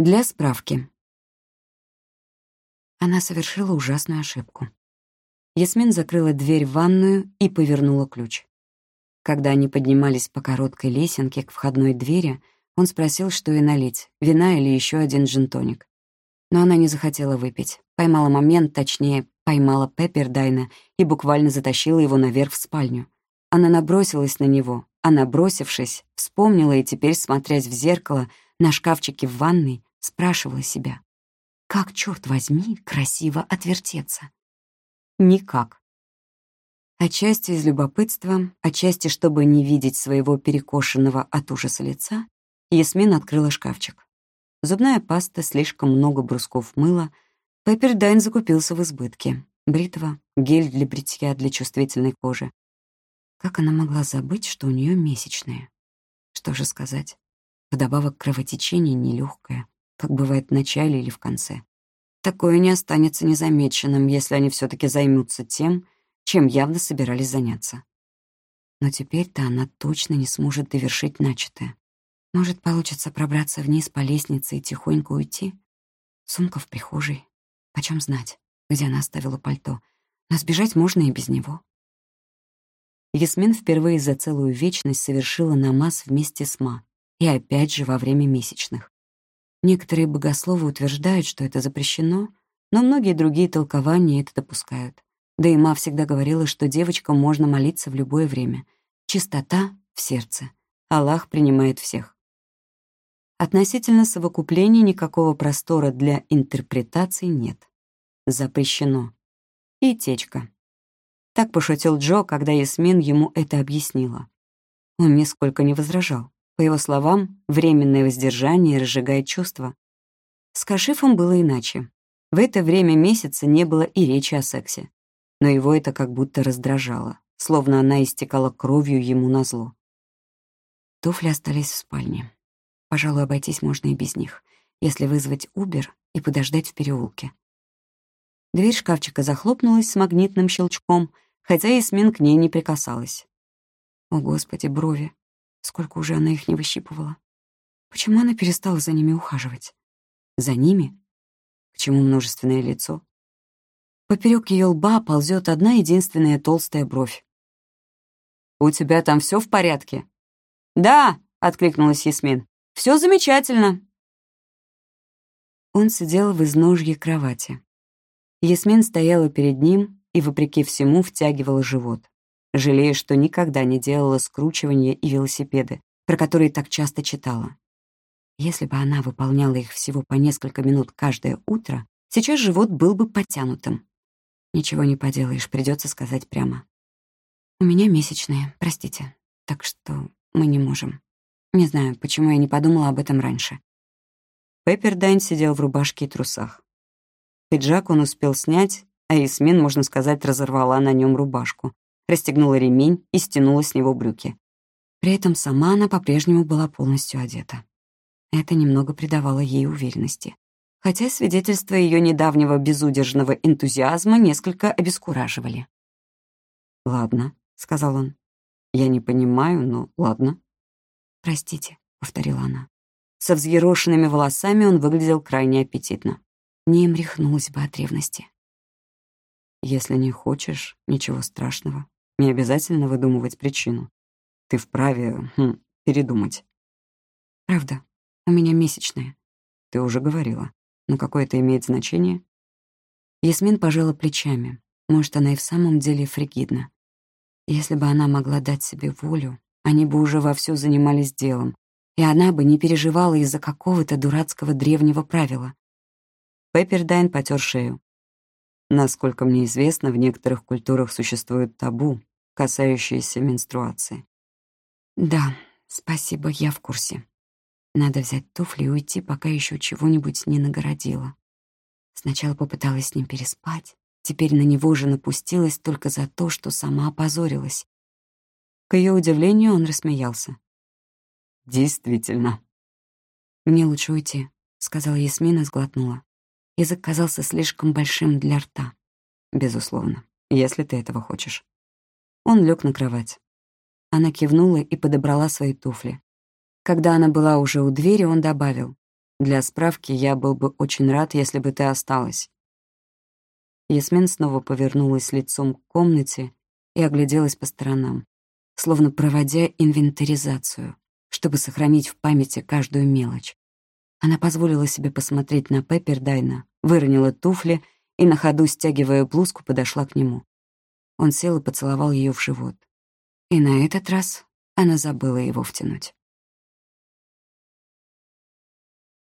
Для справки. Она совершила ужасную ошибку. Ясмин закрыла дверь в ванную и повернула ключ. Когда они поднимались по короткой лесенке к входной двери, он спросил, что и налить, вина или еще один джин-тоник. Но она не захотела выпить. Поймала момент, точнее, поймала Пеппердайна и буквально затащила его наверх в спальню. Она набросилась на него, а набросившись, вспомнила и теперь, смотрясь в зеркало, на шкафчике в ванной, спрашивала себя, как, черт возьми, красиво отвертеться? Никак. Отчасти из любопытства, отчасти, чтобы не видеть своего перекошенного от ужаса лица, Ясмин открыла шкафчик. Зубная паста, слишком много брусков мыла, Пеппердайн закупился в избытке. Бритва, гель для бритья для чувствительной кожи. Как она могла забыть, что у нее месячные? Что же сказать? Вдобавок кровотечение нелегкое, как бывает в начале или в конце. Такое не останется незамеченным, если они все таки займутся тем, чем явно собирались заняться. Но теперь-то она точно не сможет довершить начатое. Может, получится пробраться вниз по лестнице и тихонько уйти? Сумка в прихожей. Почем знать, где она оставила пальто? Но сбежать можно и без него. Ясмин впервые за целую вечность совершила намаз вместе с Ма и опять же во время месячных. Некоторые богословы утверждают, что это запрещено, но многие другие толкования это допускают. Да и Ма всегда говорила, что девочкам можно молиться в любое время. Чистота в сердце. Аллах принимает всех. Относительно совокупления никакого простора для интерпретаций нет. Запрещено. И течка. Так пошутил Джо, когда Ясмин ему это объяснила. Он нисколько не возражал. По его словам, временное воздержание разжигает чувства. С Кашифом было иначе. В это время месяца не было и речи о сексе. Но его это как будто раздражало, словно она истекала кровью ему на зло. Туфли остались в спальне. Пожалуй, обойтись можно и без них, если вызвать Убер и подождать в переулке. Дверь шкафчика захлопнулась с магнитным щелчком, хотя Ясмин к ней не прикасалась. О, Господи, брови! Сколько уже она их не выщипывала. Почему она перестала за ними ухаживать? За ними? К чему множественное лицо? Поперек ее лба ползет одна единственная толстая бровь. «У тебя там все в порядке?» «Да», — откликнулась Ясмин. Все замечательно». Он сидел в изножье кровати. Ясмин стояла перед ним и, вопреки всему, втягивала живот жалея, что никогда не делала скручивания и велосипеды, про которые так часто читала. Если бы она выполняла их всего по несколько минут каждое утро, сейчас живот был бы подтянутым. Ничего не поделаешь, придется сказать прямо. «У меня месячные, простите, так что мы не можем. Не знаю, почему я не подумала об этом раньше». Пеппердайн сидел в рубашке и трусах. Пиджак он успел снять, а Ясмин, можно сказать, разорвала на нем рубашку, расстегнула ремень и стянула с него брюки. При этом сама она по-прежнему была полностью одета. Это немного придавало ей уверенности. Хотя свидетельства ее недавнего безудержного энтузиазма несколько обескураживали. «Ладно», — сказал он. «Я не понимаю, но ладно». «Простите», — повторила она. Со взъерошенными волосами он выглядел крайне аппетитно. Не им рехнулась бы от ревности. «Если не хочешь, ничего страшного. Не обязательно выдумывать причину. Ты вправе хм, передумать. Правда, у меня месячные. Ты уже говорила. Но какое это имеет значение? Ясмин пожала плечами. Может, она и в самом деле фригидна. Если бы она могла дать себе волю, они бы уже вовсю занимались делом, и она бы не переживала из-за какого-то дурацкого древнего правила. Пеппердайн потер шею. Насколько мне известно, в некоторых культурах существует табу, касающиеся менструации. Да, спасибо, я в курсе. Надо взять туфли и уйти, пока еще чего-нибудь не нагородила. Сначала попыталась с ним переспать, теперь на него же напустилась только за то, что сама опозорилась. К ее удивлению он рассмеялся. «Действительно». «Мне лучше уйти», — сказала Ясмина, сглотнула. Язык казался слишком большим для рта. «Безусловно, если ты этого хочешь». Он лег на кровать. Она кивнула и подобрала свои туфли. Когда она была уже у двери, он добавил. Для справки, я был бы очень рад, если бы ты осталась. Ясмин снова повернулась лицом к комнате и огляделась по сторонам, словно проводя инвентаризацию, чтобы сохранить в памяти каждую мелочь. Она позволила себе посмотреть на Пеппердайна, выронила туфли и, на ходу стягивая блузку, подошла к нему. Он сел и поцеловал ее в живот. И на этот раз она забыла его втянуть.